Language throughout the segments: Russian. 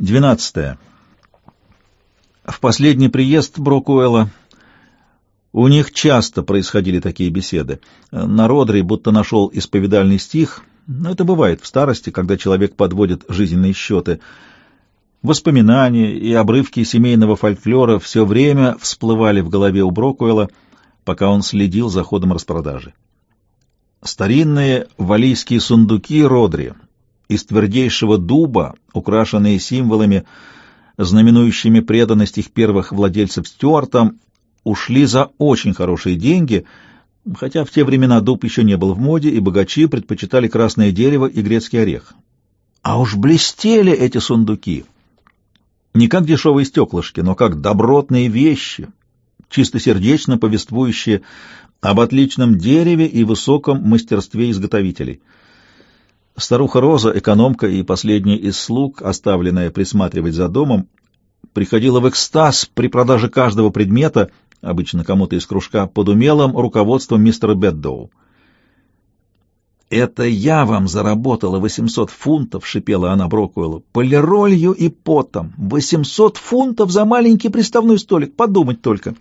Двенадцатое. В последний приезд Брокуэлла у них часто происходили такие беседы. На Родри будто нашел исповедальный стих, но это бывает в старости, когда человек подводит жизненные счеты. Воспоминания и обрывки семейного фольклора все время всплывали в голове у Брокуэлла, пока он следил за ходом распродажи. Старинные валийские сундуки Родри — из твердейшего дуба, украшенные символами, знаменующими преданность их первых владельцев Стюартам, ушли за очень хорошие деньги, хотя в те времена дуб еще не был в моде, и богачи предпочитали красное дерево и грецкий орех. А уж блестели эти сундуки! Не как дешевые стеклышки, но как добротные вещи, чистосердечно повествующие об отличном дереве и высоком мастерстве изготовителей — Старуха Роза, экономка и последняя из слуг, оставленная присматривать за домом, приходила в экстаз при продаже каждого предмета, обычно кому-то из кружка, под умелым руководством мистера Беддоу. «Это я вам заработала 800 фунтов», — шипела она Брокуэллу, — «полиролью и потом. 800 фунтов за маленький приставной столик, подумать только».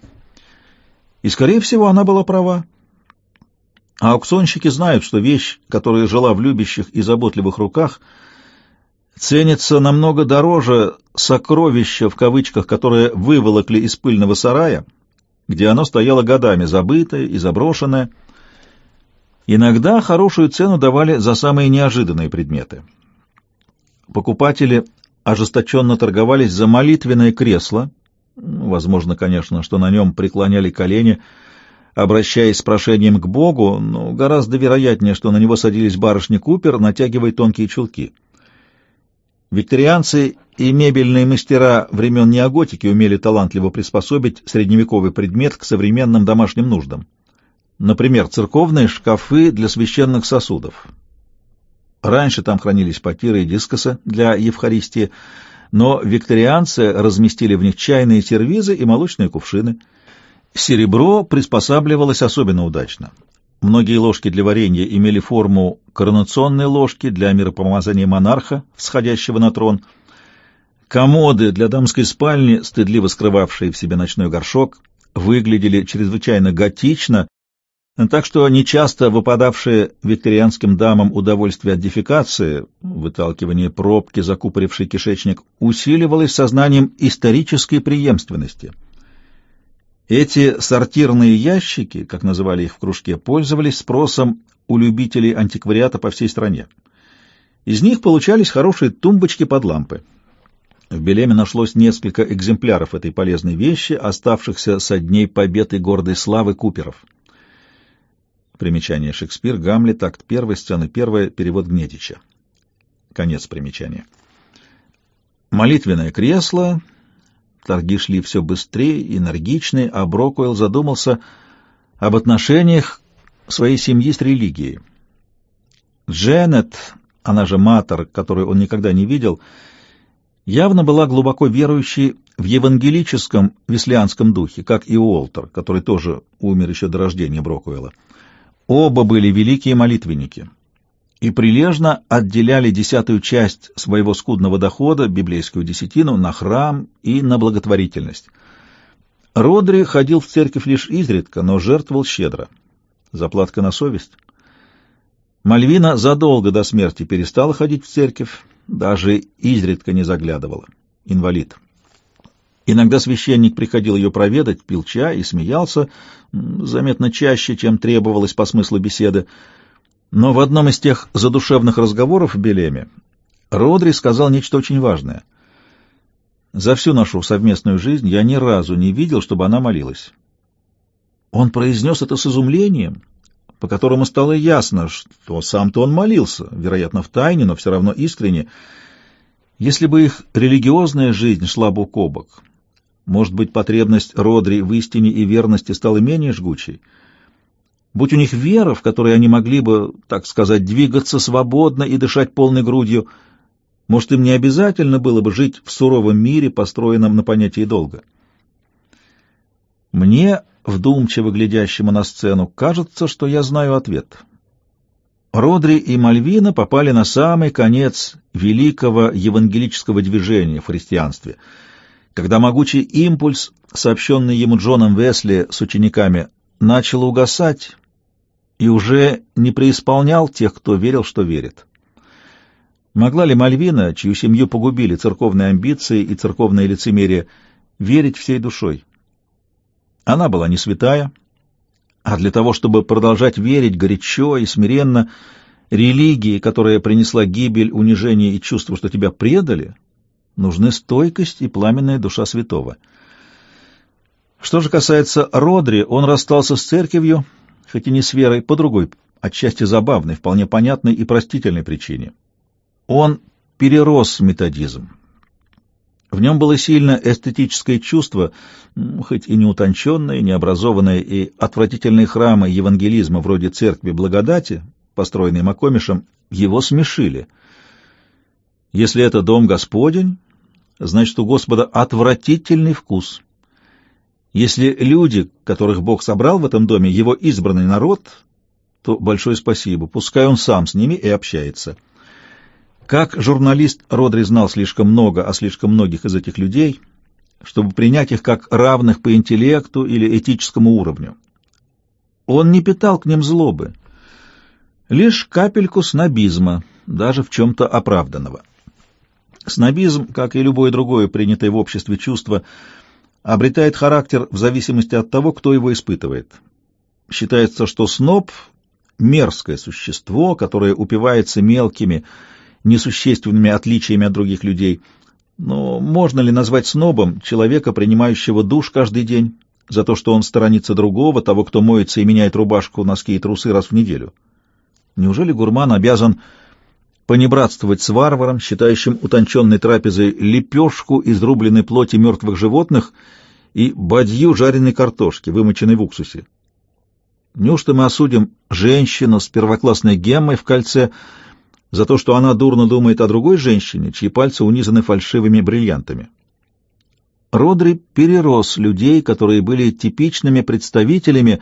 И, скорее всего, она была права. А аукционщики знают, что вещь, которая жила в любящих и заботливых руках, ценится намного дороже сокровища, в кавычках, которое выволокли из пыльного сарая, где оно стояло годами забытое и заброшенное. Иногда хорошую цену давали за самые неожиданные предметы. Покупатели ожесточенно торговались за молитвенное кресло, возможно, конечно, что на нем преклоняли колени, обращаясь с прошением к Богу, но гораздо вероятнее, что на него садились барышни Купер, натягивая тонкие чулки. Викторианцы и мебельные мастера времен неоготики умели талантливо приспособить средневековый предмет к современным домашним нуждам. Например, церковные шкафы для священных сосудов. Раньше там хранились потиры и дискосы для Евхаристии, но викторианцы разместили в них чайные сервизы и молочные кувшины – Серебро приспосабливалось особенно удачно. Многие ложки для варенья имели форму коронационной ложки для миропомазания монарха, всходящего на трон. Комоды для дамской спальни, стыдливо скрывавшие в себе ночной горшок, выглядели чрезвычайно готично, так что нечасто выпадавшее викторианским дамам удовольствие от дефекации, выталкивание пробки, закупоривший кишечник, усиливалось сознанием исторической преемственности — эти сортирные ящики, как называли их в кружке, пользовались спросом у любителей антиквариата по всей стране. Из них получались хорошие тумбочки под лампы. В Белеме нашлось несколько экземпляров этой полезной вещи, оставшихся со дней побед и гордой славы Куперов. Примечание Шекспир, Гамлет, акт 1, сцена 1, перевод Гнедича. Конец примечания. Молитвенное кресло Торги шли все быстрее, энергичнее, а Брокуэлл задумался об отношениях своей семьи с религией. Дженнет, она же Матер, которую он никогда не видел, явно была глубоко верующей в евангелическом веслианском духе, как и Уолтер, который тоже умер еще до рождения Брокуэлла. Оба были великие молитвенники и прилежно отделяли десятую часть своего скудного дохода, библейскую десятину, на храм и на благотворительность. Родри ходил в церковь лишь изредка, но жертвовал щедро. Заплатка на совесть. Мальвина задолго до смерти перестала ходить в церковь, даже изредка не заглядывала. Инвалид. Иногда священник приходил ее проведать, пил чай и смеялся, заметно чаще, чем требовалось по смыслу беседы, но в одном из тех задушевных разговоров в Белеме Родри сказал нечто очень важное. «За всю нашу совместную жизнь я ни разу не видел, чтобы она молилась». Он произнес это с изумлением, по которому стало ясно, что сам-то он молился, вероятно, в тайне, но все равно искренне. Если бы их религиозная жизнь шла бок о бок, может быть, потребность Родри в истине и верности стала менее жгучей — Будь у них вера, в которой они могли бы, так сказать, двигаться свободно и дышать полной грудью, может, им не обязательно было бы жить в суровом мире, построенном на понятии долга. Мне, вдумчиво глядящему на сцену, кажется, что я знаю ответ. Родри и Мальвина попали на самый конец великого евангелического движения в христианстве, когда могучий импульс, сообщенный ему Джоном Весли с учениками, начал угасать и уже не преисполнял тех, кто верил, что верит. Могла ли Мальвина, чью семью погубили церковные амбиции и церковное лицемерие, верить всей душой? Она была не святая, а для того, чтобы продолжать верить горячо и смиренно религии, которая принесла гибель, унижение и чувство, что тебя предали, нужны стойкость и пламенная душа святого. Что же касается Родри, он расстался с церковью, хоть и не с верой, по другой, отчасти забавной, вполне понятной и простительной причине. Он перерос методизм. В нем было сильно эстетическое чувство, хоть и неутонченное, необразованное, и отвратительные храмы евангелизма вроде церкви благодати, построенные Макомишем, его смешили. Если это дом Господень, значит, у Господа отвратительный вкус. Если люди, которых Бог собрал в этом доме, его избранный народ, то большое спасибо, пускай он сам с ними и общается. Как журналист Родри знал слишком много о слишком многих из этих людей, чтобы принять их как равных по интеллекту или этическому уровню. Он не питал к ним злобы, лишь капельку снобизма, даже в чем-то оправданного. Снобизм, как и любое другое принятое в обществе чувство, обретает характер в зависимости от того, кто его испытывает. Считается, что сноб — мерзкое существо, которое упивается мелкими, несущественными отличиями от других людей. Но можно ли назвать снобом человека, принимающего душ каждый день, за то, что он сторонится другого, того, кто моется и меняет рубашку, носки и трусы раз в неделю? Неужели гурман обязан понебратствовать с варваром, считающим утонченной трапезой лепешку из рубленной плоти мертвых животных и бадью жареной картошки, вымоченной в уксусе? Неужто мы осудим женщину с первоклассной геммой в кольце, за то, что она дурно думает о другой женщине, чьи пальцы унизаны фальшивыми бриллиантами. Родри перерос людей, которые были типичными представителями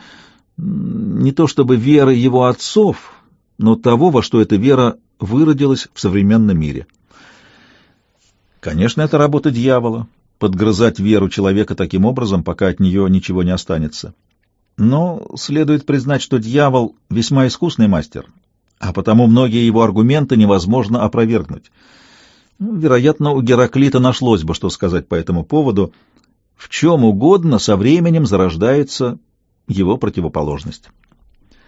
не то чтобы веры его отцов, но того, во что эта вера выродилась в современном мире. Конечно, это работа дьявола — подгрызать веру человека таким образом, пока от нее ничего не останется. Но следует признать, что дьявол — весьма искусный мастер, а потому многие его аргументы невозможно опровергнуть. Ну, вероятно, у Гераклита нашлось бы, что сказать по этому поводу. В чем угодно со временем зарождается его противоположность.